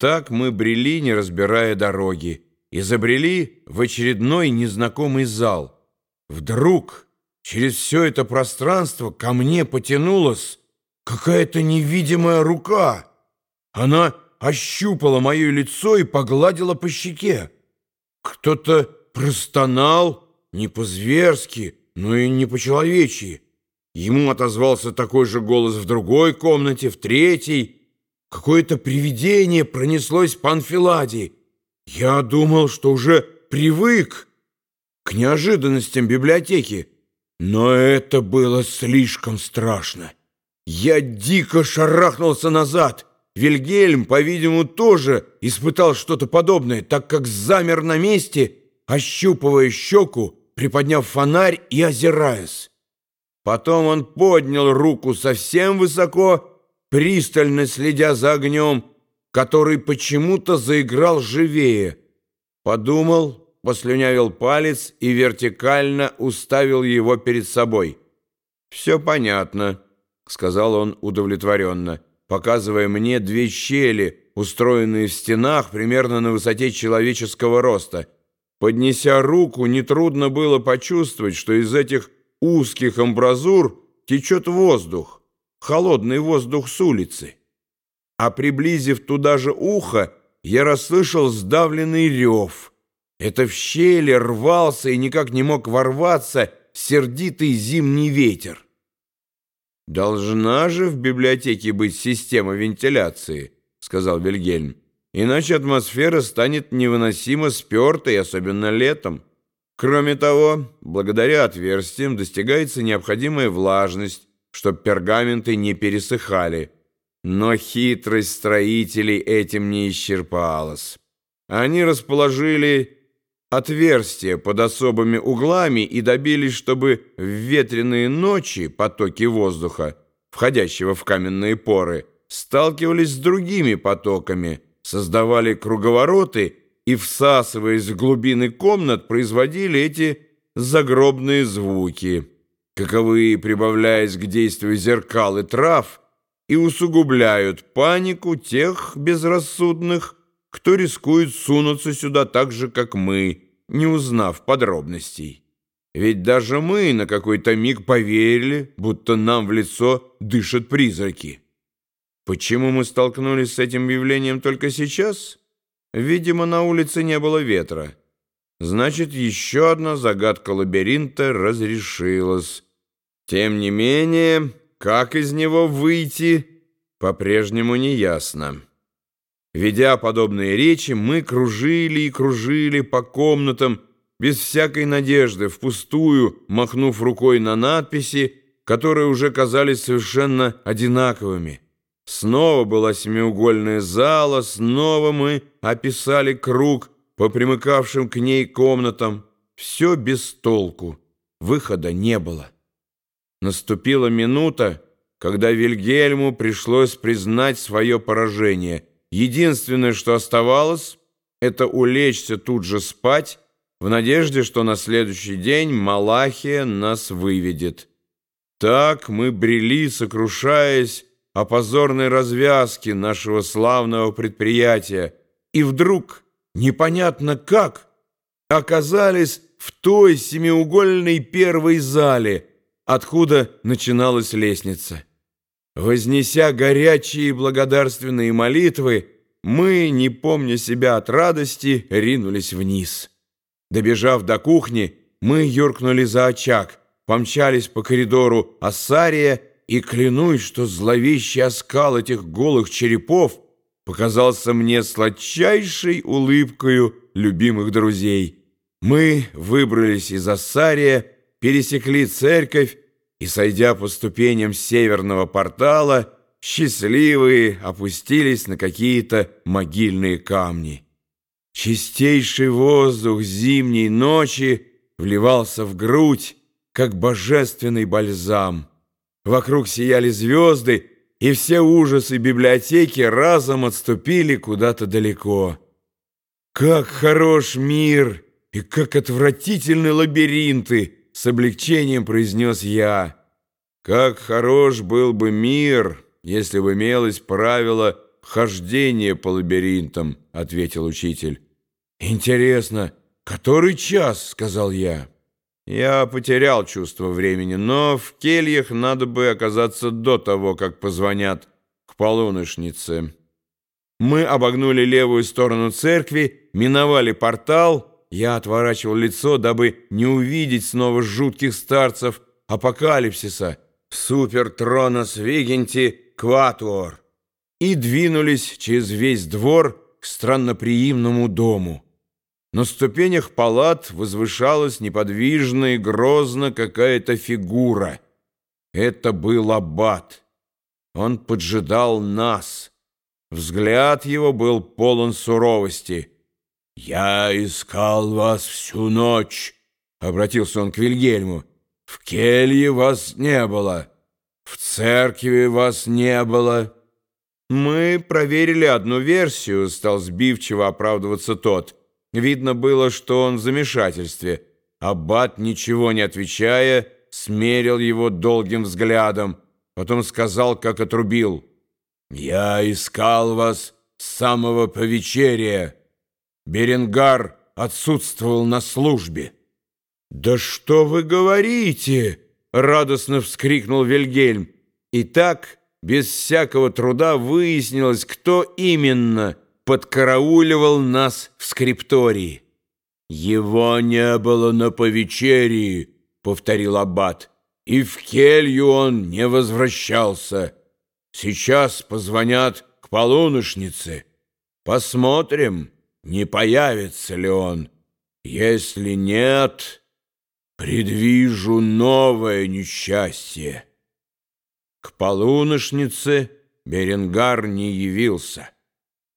Так мы брели, не разбирая дороги, и забрели в очередной незнакомый зал. Вдруг через все это пространство ко мне потянулась какая-то невидимая рука. Она ощупала мое лицо и погладила по щеке. Кто-то простонал не по-зверски, но и не по-человечьи. Ему отозвался такой же голос в другой комнате, в третьей. Какое-то привидение пронеслось по анфиладе. Я думал, что уже привык к неожиданностям библиотеки, но это было слишком страшно. Я дико шарахнулся назад. Вильгельм, по-видимому, тоже испытал что-то подобное, так как замер на месте, ощупывая щеку, приподняв фонарь и озираясь. Потом он поднял руку совсем высоко, пристально следя за огнем, который почему-то заиграл живее. Подумал, послюнявил палец и вертикально уставил его перед собой. «Все понятно», — сказал он удовлетворенно, показывая мне две щели, устроенные в стенах примерно на высоте человеческого роста. Поднеся руку, нетрудно было почувствовать, что из этих узких амбразур течет воздух, холодный воздух с улицы. А приблизив туда же ухо, я расслышал сдавленный рев. Это в щели рвался и никак не мог ворваться сердитый зимний ветер. «Должна же в библиотеке быть система вентиляции», — сказал Вильгельм. «Иначе атмосфера станет невыносимо спертой, особенно летом». Кроме того, благодаря отверстиям достигается необходимая влажность, чтобы пергаменты не пересыхали. Но хитрость строителей этим не исчерпалась. Они расположили отверстия под особыми углами и добились, чтобы в ветреные ночи потоки воздуха, входящего в каменные поры, сталкивались с другими потоками, создавали круговороты и, всасываясь в глубины комнат, производили эти загробные звуки, каковые, прибавляясь к действию зеркал и трав, и усугубляют панику тех безрассудных, кто рискует сунуться сюда так же, как мы, не узнав подробностей. Ведь даже мы на какой-то миг поверили, будто нам в лицо дышат призраки. Почему мы столкнулись с этим явлением только сейчас? Видимо, на улице не было ветра. Значит, еще одна загадка лабиринта разрешилась. Тем не менее, как из него выйти, по-прежнему не ясно. Ведя подобные речи, мы кружили и кружили по комнатам, без всякой надежды, впустую, махнув рукой на надписи, которые уже казались совершенно одинаковыми. Снова была семиугольная зала, снова мы описали круг по примыкавшим к ней комнатам. Все без толку, выхода не было. Наступила минута, когда Вильгельму пришлось признать свое поражение. Единственное, что оставалось, это улечься тут же спать, в надежде, что на следующий день Малахия нас выведет. Так мы брели, сокрушаясь, о позорной развязке нашего славного предприятия и вдруг, непонятно как, оказались в той семиугольной первой зале, откуда начиналась лестница. Вознеся горячие благодарственные молитвы, мы, не помня себя от радости, ринулись вниз. Добежав до кухни, мы юркнули за очаг, помчались по коридору Ассария и клянусь, что зловещий оскал этих голых черепов показался мне сладчайшей улыбкою любимых друзей. Мы выбрались из Ассария, пересекли церковь и, сойдя по ступеням северного портала, счастливые опустились на какие-то могильные камни. Чистейший воздух зимней ночи вливался в грудь, как божественный бальзам. Вокруг сияли звезды, и все ужасы библиотеки разом отступили куда-то далеко. «Как хорош мир и как отвратительны лабиринты!» — с облегчением произнес я. «Как хорош был бы мир, если бы имелось правило хождение по лабиринтам», — ответил учитель. «Интересно, который час?» — сказал я. Я потерял чувство времени, но в кельях надо бы оказаться до того, как позвонят к полуношнице. Мы обогнули левую сторону церкви, миновали портал. Я отворачивал лицо, дабы не увидеть снова жутких старцев апокалипсиса «Супер Тронос Вигенти Кватуор» и двинулись через весь двор к странноприимному дому. На ступенях палат возвышалась неподвижно и грозно какая-то фигура. Это был аббат. Он поджидал нас. Взгляд его был полон суровости. «Я искал вас всю ночь», — обратился он к Вильгельму. «В келье вас не было, в церкви вас не было». «Мы проверили одну версию», — стал сбивчиво оправдываться тот. Видно было, что он в замешательстве. Аббат, ничего не отвечая, смерил его долгим взглядом. Потом сказал, как отрубил. «Я искал вас с самого повечерия. Беренгар отсутствовал на службе». «Да что вы говорите?» — радостно вскрикнул Вильгельм. И так, без всякого труда, выяснилось, кто именно — подкарауливал нас в скриптории. «Его не было на повечерии», — повторил Аббат, «и в келью он не возвращался. Сейчас позвонят к полуношнице. Посмотрим, не появится ли он. Если нет, предвижу новое несчастье». К полуношнице Беренгар не явился.